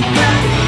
back